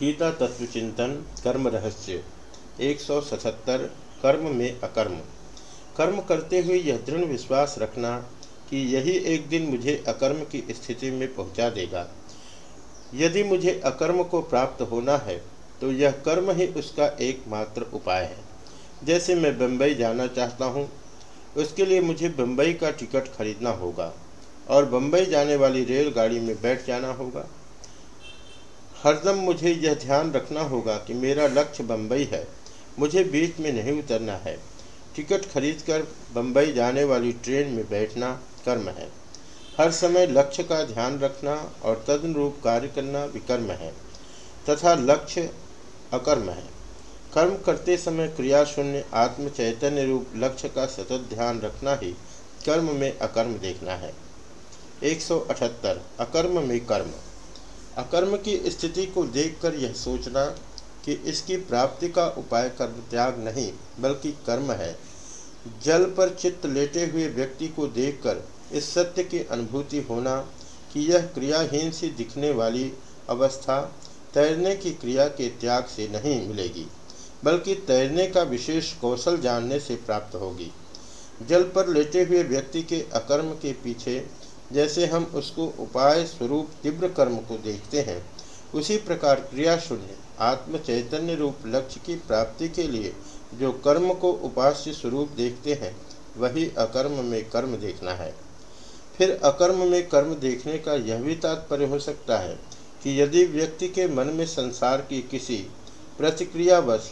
गीता तत्व चिंतन कर्म रहस्य, एक सौ सतहत्तर, कर्म में अकर्म। कर्म करते हुए यह दृढ़ विश्वास रखना कि यही एक दिन मुझे अकर्म की स्थिति में पहुँचा देगा। यदि मुझे अकर्म को प्राप्त होना है तो यह कर्म ही उसका एकमात्र उपाय है। जैसे मैं बम्बई जाना चाहता हूँ, उसके लिए मुझे बम्बई का टिकट खरीदना होगा और बम्बई जाने वाली रेलगाड़ी में बैठ जाना होगा। हरदम मुझे यह ध्यान रखना होगा कि मेरा लक्ष्य बम्बई है। मुझे बीच में नहीं उतरना है। टिकट खरीदकर बम्बई जाने वाली ट्रेन में बैठना कर्म है। हर समय लक्ष्य का ध्यान रखना और तदनुरूप कार्य करना विकर्म है तथा लक्ष्य अकर्म है। कर्म करते समय क्रिया शून्य आत्म चैतन्य रूप लक्ष्य का सतत ध्यान रखना ही कर्म में अकर्म देखना है। 178 अकर्म में कर्म। अकर्म की स्थिति को देखकर यह सोचना कि इसकी प्राप्ति का उपाय कर्म त्याग नहीं, बल्कि कर्म है। जल पर चित्त लेटे हुए व्यक्ति को देखकर इस सत्य की अनुभूति होना कि यह क्रियाहीन सी दिखने वाली अवस्था तैरने की क्रिया के त्याग से नहीं मिलेगी, बल्कि तैरने का विशेष कौशल जानने से प्राप्त होगी। जल पर लेटे हुए व्यक्ति के अकर्म के पीछे जैसे हम उसको उपाय स्वरूप तीव्र कर्म को देखते हैं, उसी प्रकार क्रिया शून्य, आत्म चैतन्य रूप लक्ष्य की प्राप्ति के लिए जो कर्म को उपास्य स्वरूप देखते हैं, वही अकर्म में कर्म देखना है। फिर अकर्म में कर्म देखने का यह भी तात्पर्य हो सकता है कि यदि व्यक्ति के मन में संसार की किसी प्रतिक्रियावश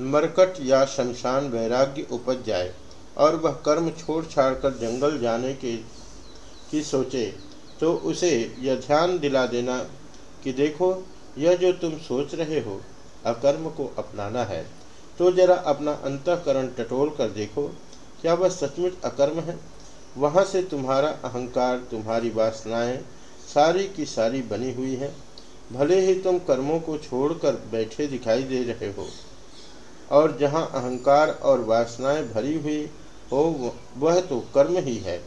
मरकट या शमशान वैराग्य उपज जाए और वह कर्म छोड़ छाड़ कर जंगल जाने के की सोचे। तो उसे यह ध्यान दिला देना कि देखो, यह जो तुम सोच रहे हो, अकर्म को अपनाना है। तो जरा अपना अंतकरण टटोल कर देखो, क्या वह सचमुच अकर्म है? वहाँ से तुम्हारा अहंकार, तुम्हारी वासनाएँ, सारी की सारी बनी हुई हैं। भले ही तुम कर्मों को छोड़कर बैठे दिखाई दे रहे हो, और जहाँ अहंकार और वासनाएँ भरी हुई हो, वह तो कर्म ही है।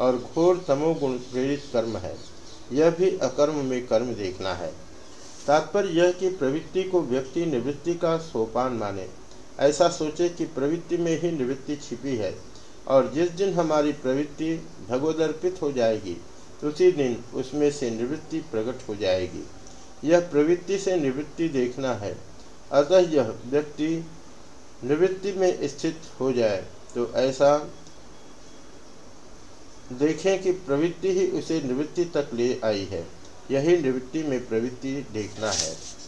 और घोर तमोगुण प्रेरित कर्म है। यह भी अकर्म में कर्म देखना है। तात्पर्य यह कि प्रवृत्ति को व्यक्ति निवृत्ति का सोपान माने। ऐसा सोचे कि प्रवृत्ति में ही निवृत्ति छिपी है और जिस दिन हमारी प्रवृत्ति भगवदर्पित हो जाएगी, उसी दिन उसमें से निवृत्ति प्रकट हो जाएगी। यह प्रवृत्ति से निवृत्ति देखना है। अतः यह व्यक्ति निवृत्ति में स्थित हो जाए तो ऐसा देखें कि प्रवृत्ति ही उसे निवृत्ति तक ले आई है। यही निवृत्ति में प्रवृत्ति देखना है।